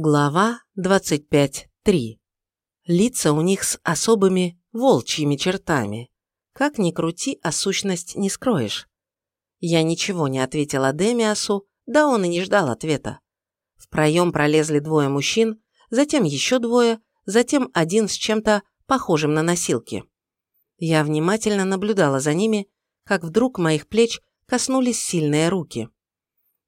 Глава 25.3. Лица у них с особыми волчьими чертами. Как ни крути, а сущность не скроешь. Я ничего не ответила Демиасу, да он и не ждал ответа. В проем пролезли двое мужчин, затем еще двое, затем один с чем-то похожим на носилки. Я внимательно наблюдала за ними, как вдруг моих плеч коснулись сильные руки.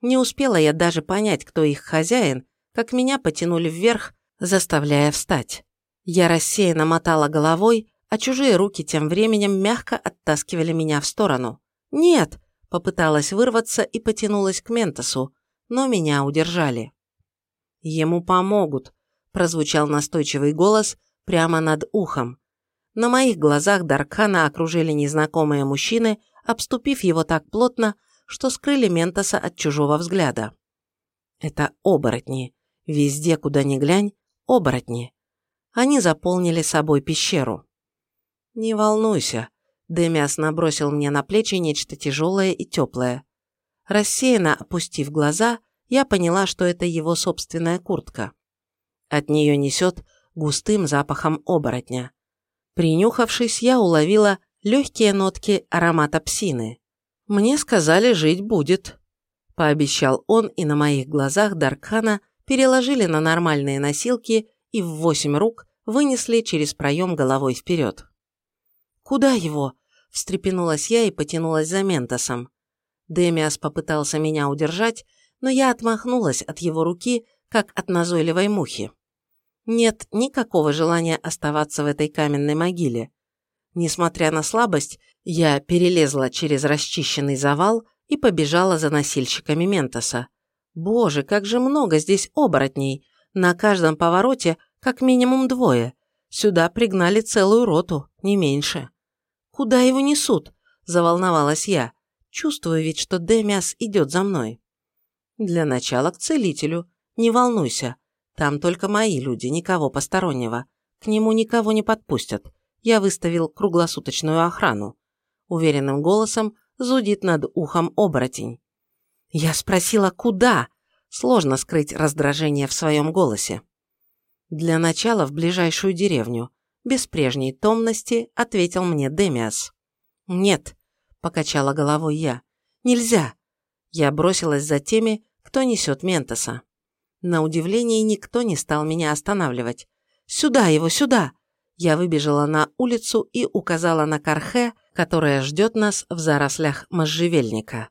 Не успела я даже понять, кто их хозяин, как меня потянули вверх, заставляя встать. Я рассеянно мотала головой, а чужие руки тем временем мягко оттаскивали меня в сторону. «Нет!» – попыталась вырваться и потянулась к Ментосу, но меня удержали. «Ему помогут», – прозвучал настойчивый голос прямо над ухом. На моих глазах Даркана окружили незнакомые мужчины, обступив его так плотно, что скрыли Ментоса от чужого взгляда. Это оборотни, Везде, куда ни глянь, оборотни. Они заполнили собой пещеру. «Не волнуйся», – Демиас набросил мне на плечи нечто тяжелое и теплое. Рассеянно опустив глаза, я поняла, что это его собственная куртка. От нее несет густым запахом оборотня. Принюхавшись, я уловила легкие нотки аромата псины. «Мне сказали, жить будет», – пообещал он, и на моих глазах Даркхана переложили на нормальные носилки и в восемь рук вынесли через проем головой вперед. «Куда его?» – встрепенулась я и потянулась за Ментосом. Демиас попытался меня удержать, но я отмахнулась от его руки, как от назойливой мухи. Нет никакого желания оставаться в этой каменной могиле. Несмотря на слабость, я перелезла через расчищенный завал и побежала за носильщиками Ментоса. Боже, как же много здесь оборотней. На каждом повороте как минимум двое. Сюда пригнали целую роту, не меньше. Куда его несут? Заволновалась я. Чувствую ведь, что Демиас идет за мной. Для начала к целителю. Не волнуйся. Там только мои люди, никого постороннего. К нему никого не подпустят. Я выставил круглосуточную охрану. Уверенным голосом зудит над ухом оборотень. Я спросила, куда? Сложно скрыть раздражение в своем голосе. Для начала в ближайшую деревню. Без прежней томности ответил мне Демиас. «Нет», – покачала головой я, – «нельзя». Я бросилась за теми, кто несет Ментоса. На удивление никто не стал меня останавливать. «Сюда его, сюда!» Я выбежала на улицу и указала на Кархе, которая ждет нас в зарослях можжевельника.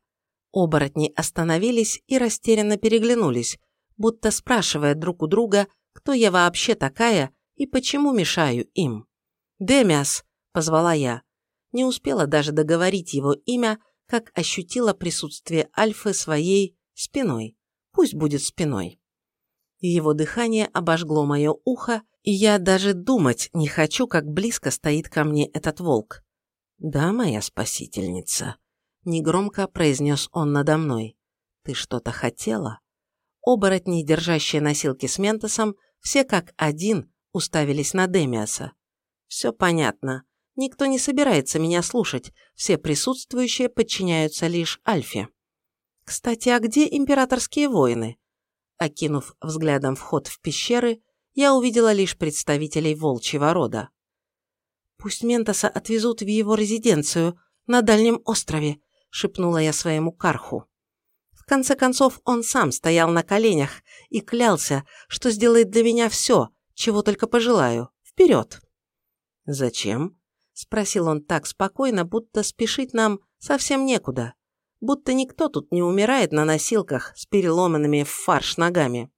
Оборотни остановились и растерянно переглянулись, будто спрашивая друг у друга, кто я вообще такая и почему мешаю им. «Демиас!» – позвала я. Не успела даже договорить его имя, как ощутила присутствие Альфы своей спиной. Пусть будет спиной. Его дыхание обожгло мое ухо, и я даже думать не хочу, как близко стоит ко мне этот волк. «Да, моя спасительница», негромко произнес он надо мной. «Ты что-то хотела?» Оборотни, держащие носилки с Ментосом, все как один уставились на Демиаса. «Все понятно. Никто не собирается меня слушать. Все присутствующие подчиняются лишь Альфе. Кстати, а где императорские воины?» Окинув взглядом вход в пещеры, я увидела лишь представителей волчьего рода. «Пусть Ментоса отвезут в его резиденцию на дальнем острове», – шепнула я своему карху. В конце концов, он сам стоял на коленях и клялся, что сделает для меня все, чего только пожелаю. Вперед! «Зачем?» – спросил он так спокойно, будто спешить нам совсем некуда. Будто никто тут не умирает на носилках с переломанными в фарш ногами.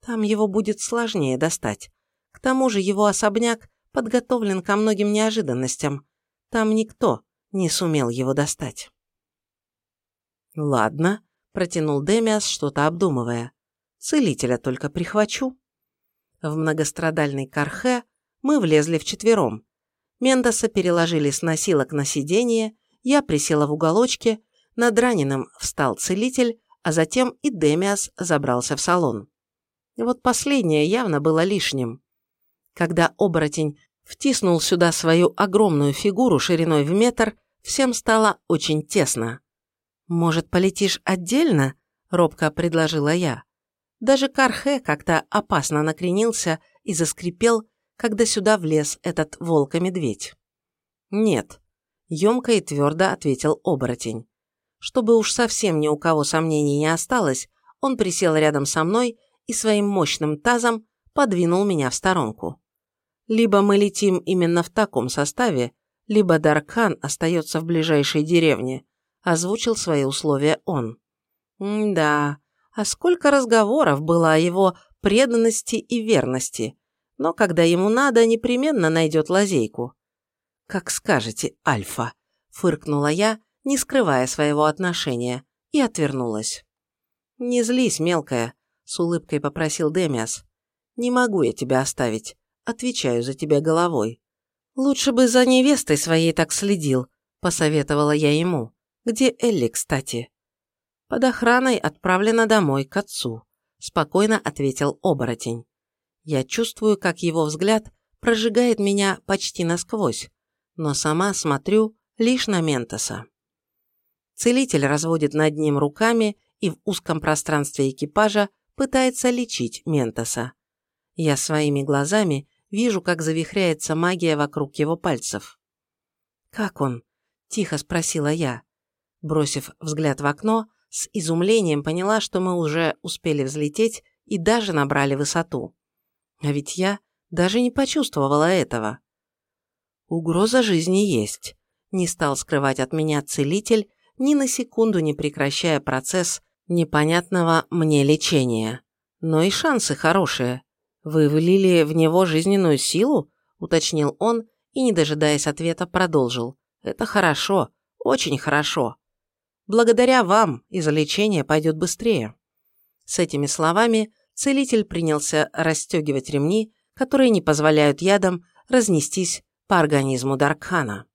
Там его будет сложнее достать. К тому же его особняк подготовлен ко многим неожиданностям. Там никто не сумел его достать. «Ладно», – протянул Демиас, что-то обдумывая. «Целителя только прихвачу». В многострадальный кархе мы влезли вчетвером. Мендоса переложили с носилок на сиденье, я присела в уголочке, над раненым встал целитель, а затем и Демиас забрался в салон. Вот последнее явно было лишним. Когда оборотень втиснул сюда свою огромную фигуру шириной в метр, всем стало очень тесно. «Может, полетишь отдельно?» – робко предложила я. Даже Кархе как-то опасно накренился и заскрипел, когда сюда влез этот волк-медведь. «Нет», – емко и твердо ответил оборотень. Чтобы уж совсем ни у кого сомнений не осталось, он присел рядом со мной и своим мощным тазом подвинул меня в сторонку. Либо мы летим именно в таком составе, либо Даркхан остается в ближайшей деревне, озвучил свои условия он. М-да, а сколько разговоров было о его преданности и верности, но когда ему надо, непременно найдет лазейку. «Как скажете, Альфа», – фыркнула я, не скрывая своего отношения, и отвернулась. «Не злись, мелкая», – с улыбкой попросил Демиас. «Не могу я тебя оставить. Отвечаю за тебя головой». «Лучше бы за невестой своей так следил», – посоветовала я ему. «Где Элли, кстати?» «Под охраной отправлена домой, к отцу», – спокойно ответил оборотень. Я чувствую, как его взгляд прожигает меня почти насквозь, но сама смотрю лишь на Ментоса. Целитель разводит над ним руками и в узком пространстве экипажа пытается лечить Ментоса. Я своими глазами вижу, как завихряется магия вокруг его пальцев. «Как он?» – тихо спросила я. Бросив взгляд в окно, с изумлением поняла, что мы уже успели взлететь и даже набрали высоту. А ведь я даже не почувствовала этого. Угроза жизни есть. Не стал скрывать от меня целитель, ни на секунду не прекращая процесс непонятного мне лечения. Но и шансы хорошие. Вы влили в него жизненную силу? Уточнил он и, не дожидаясь ответа, продолжил. Это хорошо, очень хорошо. Благодаря вам излечение пойдет быстрее. С этими словами целитель принялся расстегивать ремни, которые не позволяют ядам разнестись по организму Даркхана.